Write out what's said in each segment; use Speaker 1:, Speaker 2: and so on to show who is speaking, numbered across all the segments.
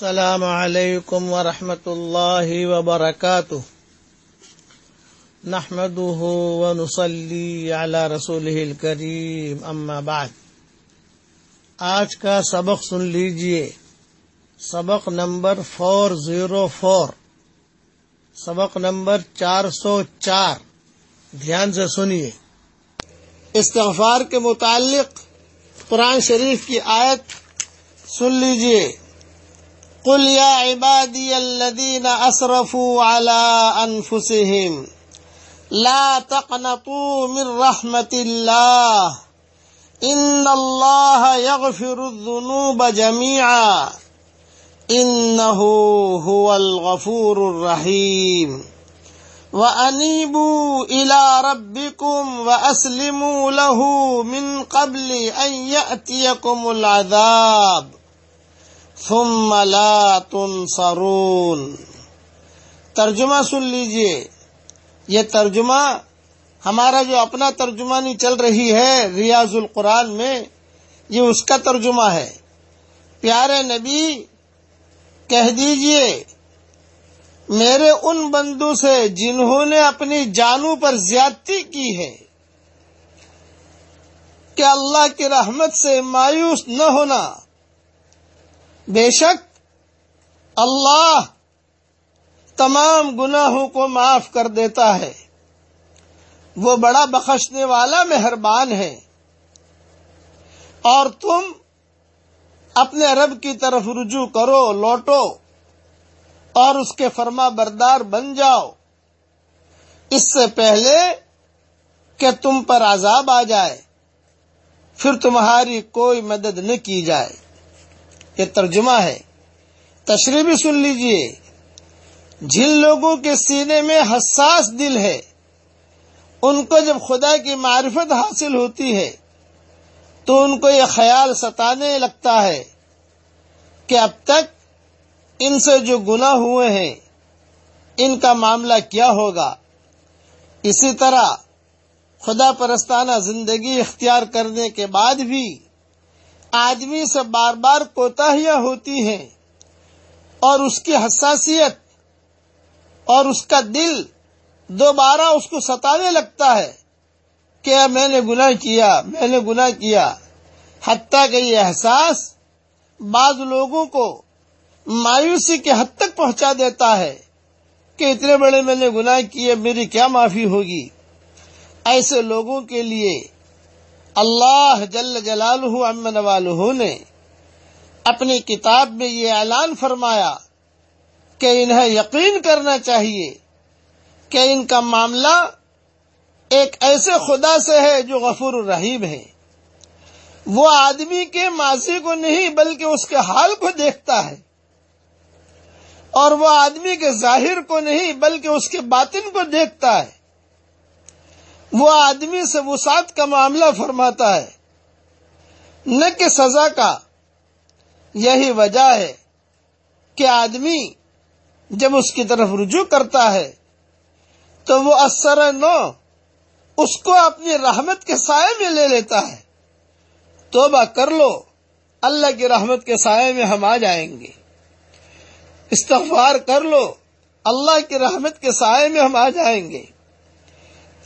Speaker 1: السلام علیکم ورحمۃ اللہ وبرکاتہ۔ نحمده ونصلي على رسوله الكريم اما بعد۔ آج کا سبق سن لیجیے۔ سبق نمبر فور زیرو فور سبق نمبر چار سو چار۔ دھیان سے سنیے۔ استغفار کے متعلق قرآن شریف کی آیت سن لیجیے۔ قل يا عبادي الذين أسرفوا على أنفسهم لا تقنطوا من رحمة الله إن الله يغفر الذنوب جميعا إنه هو الغفور الرحيم وأنيبوا إلى ربكم وأسلموا له من قبل أن يأتيكم العذاب ثم لا تنصرون۔ ترجمہ سن لیجیے۔ یہ ترجمہ ہمارا جو اپنا ترجمہ نہیں چل رہی ہے ریاض القرآن میں، یہ اس کا ترجمہ ہے۔ پیارے نبی، کہہ دیجیے، میرے ان بندوں سے جنہوں نے اپنی جانوں پر زیادتی کی ہے، کہ اللہ کی رحمت سے مایوس نہ ہونا۔ بے شک اللہ تمام گناہوں کو معاف کر دیتا ہے۔ وہ بڑا بخشنے والا مہربان ہے۔ اور تم اپنے رب کی طرف رجوع کرو، لوٹو اور اس کے فرما بردار بن جاؤ۔ اس سے پہلے کہ تم پر عذاب آ جائے، پھر تمہاری کوئی مدد نہ کی جائے۔ یہ ترجمہ ہے۔ تشریح بھی سن لیجیے۔ جن لوگوں کے سینے میں حساس دل ہے، ان کو جب خدا کی معرفت حاصل ہوتی ہے، تو ان کو یہ خیال ستانے لگتا ہے کہ اب تک ان سے جو گناہ ہوئے ہیں، ان کا معاملہ کیا ہوگا۔ اسی طرح خدا پرستانہ زندگی اختیار کرنے کے بعد بھی آدمی سے بار بار کوتاہیاں ہوتی ہیں اور اس کی حساسیت اور اس کا دل دوبارہ اس کو ستانے لگتا ہے کہ میں نے گناہ کیا، میں نے گناہ کیا۔ حتیٰ کہ یہ احساس بعض لوگوں کو مایوسی کے حد تک پہنچا دیتا ہے کہ اتنے بڑے میں نے گناہ کیے، میری کیا معافی ہوگی؟ ایسے لوگوں کے لیے اللہ جل جلالہ امن والہ نے اپنی کتاب میں یہ اعلان فرمایا کہ انہیں یقین کرنا چاہیے کہ ان کا معاملہ ایک ایسے خدا سے ہے جو غفور الرحیم ہے۔ وہ آدمی کے ماضی کو نہیں بلکہ اس کے حال کو دیکھتا ہے۔ اور وہ آدمی کے ظاہر کو نہیں بلکہ اس کے باطن کو دیکھتا ہے۔ وہ آدمی سے وسعت کا معاملہ فرماتا ہے، نہ کہ سزا کا۔ یہی وجہ ہے کہ آدمی جب اس کی طرف رجوع کرتا ہے، تو وہ اثر نو اس کو اپنی رحمت کے سائے میں لے لیتا ہے۔ توبہ کر لو، اللہ کی رحمت کے سائے میں ہم آ جائیں گے۔ استغفار کر لو، اللہ کی رحمت کے سائے میں ہم آ جائیں گے۔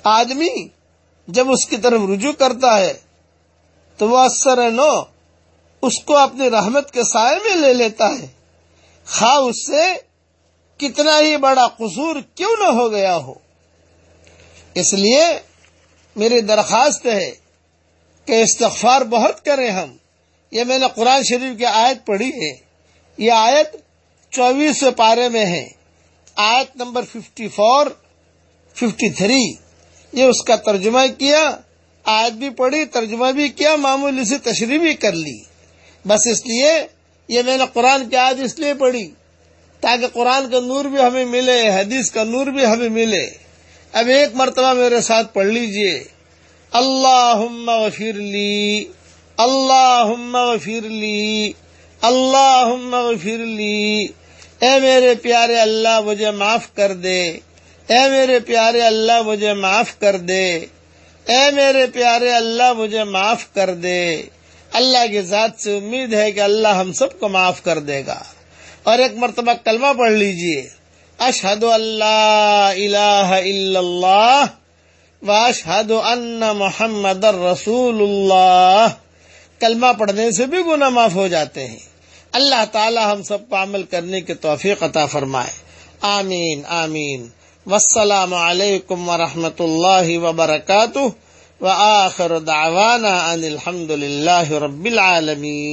Speaker 1: آدمی جب اس کی طرف رجوع کرتا ہے تو وہ اثر نو، اس کو اپنی رحمت کے سائے میں لے لیتا ہے۔ خواہ اس سے کتنا ہی بڑا قصور کیوں نہ ہو گیا ہو۔ اس لیے میری درخواست ہے کہ استغفار بہت کریں ہم۔ یہ میں نے قرآن شریف کی آیت پڑھی ہے۔ یہ آیت چوبیس پارے میں ہے۔ آیت نمبر ففٹی فور، ففٹی تھری۔ یہ اس کا ترجمہ کیا، آیت بھی پڑھی، ترجمہ بھی کیا معمولی سے تشریح بھی کر لی۔ بس اس لیے یہ میں نے قرآن کی آیت اس لیے پڑھی تاکہ قرآن کا نور بھی ہمیں ملے، حدیث کا نور بھی ہمیں ملے۔ اب ایک مرتبہ میرے ساتھ پڑھ لیجیے۔ اللہ وفیر لی اللہ وفیر لی اللہ وفیر لی۔ اے میرے پیارے اللہ، مجھے معاف کر دے۔ اے میرے پیارے اللہ مجھے معاف کر دے۔ اے میرے پیارے اللہ مجھے معاف کر دے۔ اللہ کی ذات سے امید ہے کہ اللہ ہم سب کو معاف کر دے گا۔ اور ایک مرتبہ کلمہ پڑھ لیجیے۔ اشہد اللہ الہ الا اللہ و اشہد ان محمد رسول اللہ کلمہ پڑھنے سے بھی گناہ معاف ہو جاتے ہیں۔ اللہ تعالی ہم سب کو عمل کرنے کی توفیق عطا فرمائے۔ آمین آمین۔ والسلام علیکم ورحمۃ اللہ وبرکاتہ وآخر دعوانا ان الحمد للہ رب العالمین.